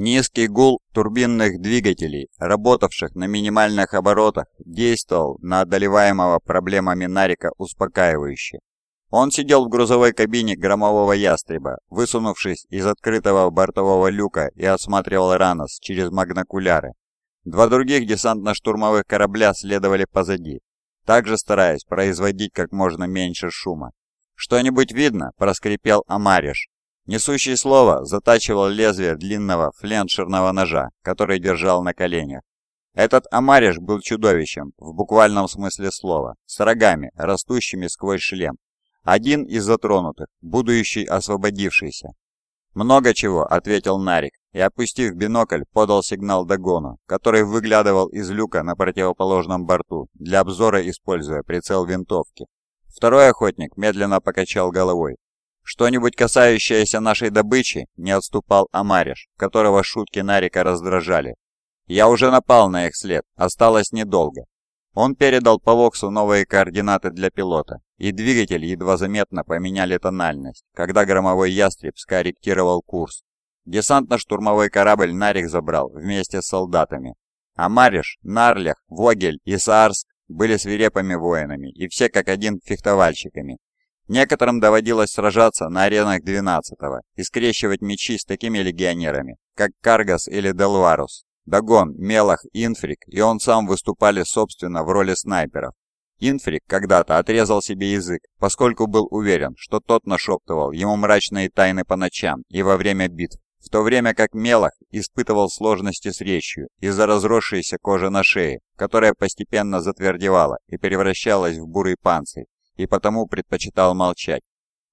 Низкий гул турбинных двигателей, работавших на минимальных оборотах, действовал на одолеваемого проблемами Нарика успокаивающе. Он сидел в грузовой кабине громового ястреба, высунувшись из открытого бортового люка и осматривал Ранос через магнокуляры. Два других десантно-штурмовых корабля следовали позади, также стараясь производить как можно меньше шума. «Что-нибудь видно?» – проскрипел Амариш, Несущий слово затачивал лезвие длинного фленшерного ножа, который держал на коленях. Этот Амариш был чудовищем, в буквальном смысле слова, с рогами, растущими сквозь шлем. Один из затронутых, будущий освободившийся. «Много чего», — ответил Нарик, и, опустив бинокль, подал сигнал догону, который выглядывал из люка на противоположном борту, для обзора используя прицел винтовки. Второй охотник медленно покачал головой, что-нибудь касающееся нашей добычи, не отступал Амариш, которого шутки Нарика раздражали. Я уже напал на их след, осталось недолго. Он передал по Воксу новые координаты для пилота, и двигатель едва заметно поменяли тональность, когда громовой ястреб скорректировал курс. Десантно-штурмовой корабль Нарик забрал вместе с солдатами. Амариш, Нарлях, Вогель и Саарск были свирепыми воинами и все как один фехтовальщиками, Некоторым доводилось сражаться на аренах 12-го и скрещивать мечи с такими легионерами, как Каргас или Делварус. Дагон, Мелах, Инфрик и он сам выступали собственно в роли снайперов. Инфрик когда-то отрезал себе язык, поскольку был уверен, что тот нашептывал ему мрачные тайны по ночам и во время битв, в то время как Мелах испытывал сложности с речью из-за разросшейся кожи на шее, которая постепенно затвердевала и превращалась в бурый панцирь и потому предпочитал молчать.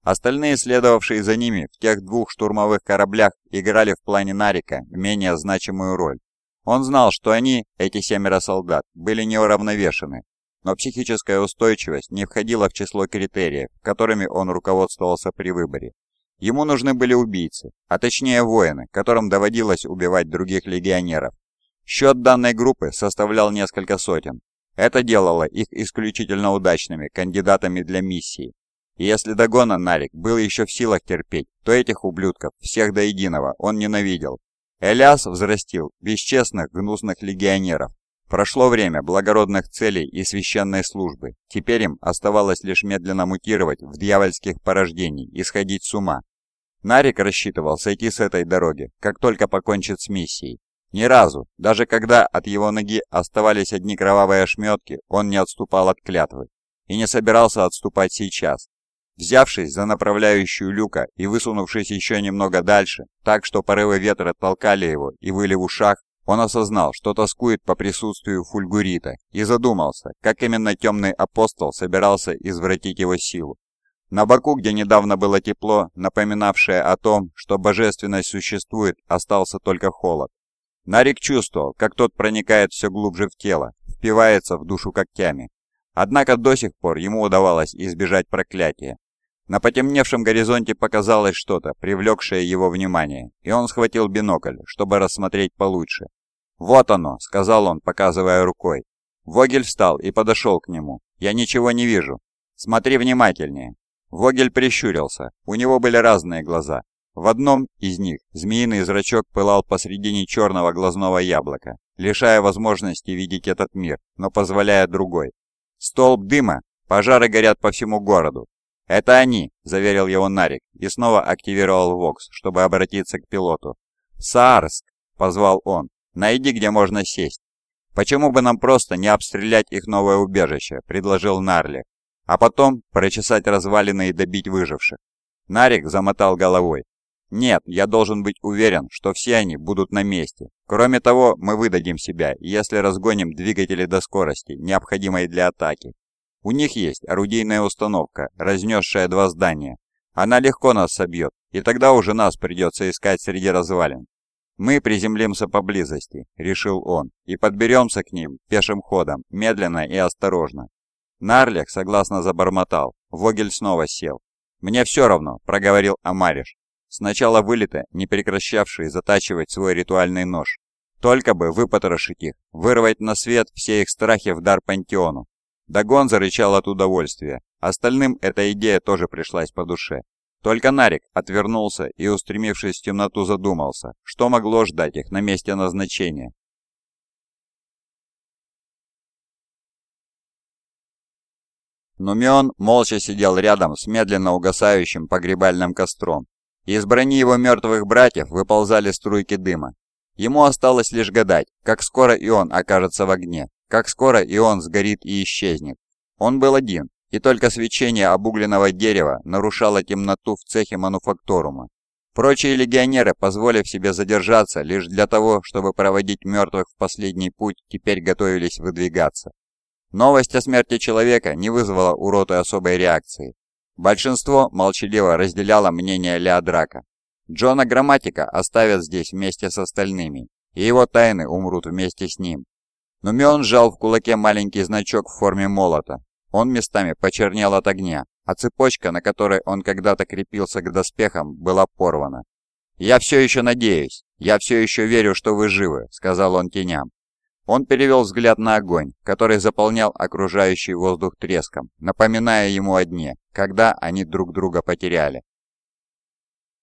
Остальные, следовавшие за ними в тех двух штурмовых кораблях, играли в плане Нарика менее значимую роль. Он знал, что они, эти семеро солдат, были неуравновешены, но психическая устойчивость не входила в число критериев, которыми он руководствовался при выборе. Ему нужны были убийцы, а точнее воины, которым доводилось убивать других легионеров. Счет данной группы составлял несколько сотен, это делало их исключительно удачными кандидатами для миссии. И если Дагона Нарик был еще в силах терпеть, то этих ублюдков, всех до единого, он ненавидел. Элиас взрастил бесчестных, гнусных легионеров. Прошло время благородных целей и священной службы. Теперь им оставалось лишь медленно мутировать в дьявольских порождений и сходить с ума. Нарик рассчитывал сойти с этой дороги, как только покончит с миссией. Ни разу, даже когда от его ноги оставались одни кровавые ошметки, он не отступал от клятвы. И не собирался отступать сейчас. Взявшись за направляющую люка и высунувшись еще немного дальше, так что порывы ветра толкали его и выли в ушах, он осознал, что тоскует по присутствию фульгурита, и задумался, как именно темный апостол собирался извратить его силу. На боку, где недавно было тепло, напоминавшее о том, что божественность существует, остался только холод. Нарик чувствовал, как тот проникает все глубже в тело, впивается в душу когтями. Однако до сих пор ему удавалось избежать проклятия. На потемневшем горизонте показалось что-то, привлекшее его внимание, и он схватил бинокль, чтобы рассмотреть получше. «Вот оно», — сказал он, показывая рукой. Вогель встал и подошел к нему. «Я ничего не вижу. Смотри внимательнее». Вогель прищурился. У него были разные глаза. В одном из них змеиный зрачок пылал посредине черного глазного яблока, лишая возможности видеть этот мир, но позволяя другой. Столб дыма, пожары горят по всему городу. «Это они», — заверил его Нарик и снова активировал Вокс, чтобы обратиться к пилоту. «Саарск», — позвал он, — «найди, где можно сесть». «Почему бы нам просто не обстрелять их новое убежище?» — предложил Нарли. «А потом прочесать развалины и добить выживших». Нарик замотал головой. Нет, я должен быть уверен, что все они будут на месте. Кроме того, мы выдадим себя, если разгоним двигатели до скорости, необходимой для атаки. У них есть орудийная установка, разнесшая два здания. Она легко нас собьет, и тогда уже нас придется искать среди развалин. «Мы приземлимся поблизости», — решил он, — «и подберемся к ним пешим ходом, медленно и осторожно». Нарлих согласно забормотал. Вогель снова сел. «Мне все равно», — проговорил Амариш. С начала вылета, не прекращавший затачивать свой ритуальный нож. Только бы выпотрошить их, вырвать на свет все их страхи в дар пантеону. Дагон зарычал от удовольствия. Остальным эта идея тоже пришлась по душе. Только Нарик отвернулся и, устремившись в темноту, задумался, что могло ждать их на месте назначения. Нумион молча сидел рядом с медленно угасающим погребальным костром. Из брони его мертвых братьев выползали струйки дыма. Ему осталось лишь гадать, как скоро и он окажется в огне, как скоро и он сгорит и исчезнет. Он был один, и только свечение обугленного дерева нарушало темноту в цехе мануфактурума. Прочие легионеры, позволив себе задержаться лишь для того, чтобы проводить мертвых в последний путь, теперь готовились выдвигаться. Новость о смерти человека не вызвала у роты особой реакции. Большинство молчаливо разделяло мнение Леодрака. Джона Грамматика оставят здесь вместе с остальными, и его тайны умрут вместе с ним. Нумион сжал в кулаке маленький значок в форме молота. Он местами почернел от огня, а цепочка, на которой он когда-то крепился к доспехам, была порвана. «Я все еще надеюсь, я все еще верю, что вы живы», — сказал он теням. Он перевел взгляд на огонь, который заполнял окружающий воздух треском, напоминая ему о дне, когда они друг друга потеряли.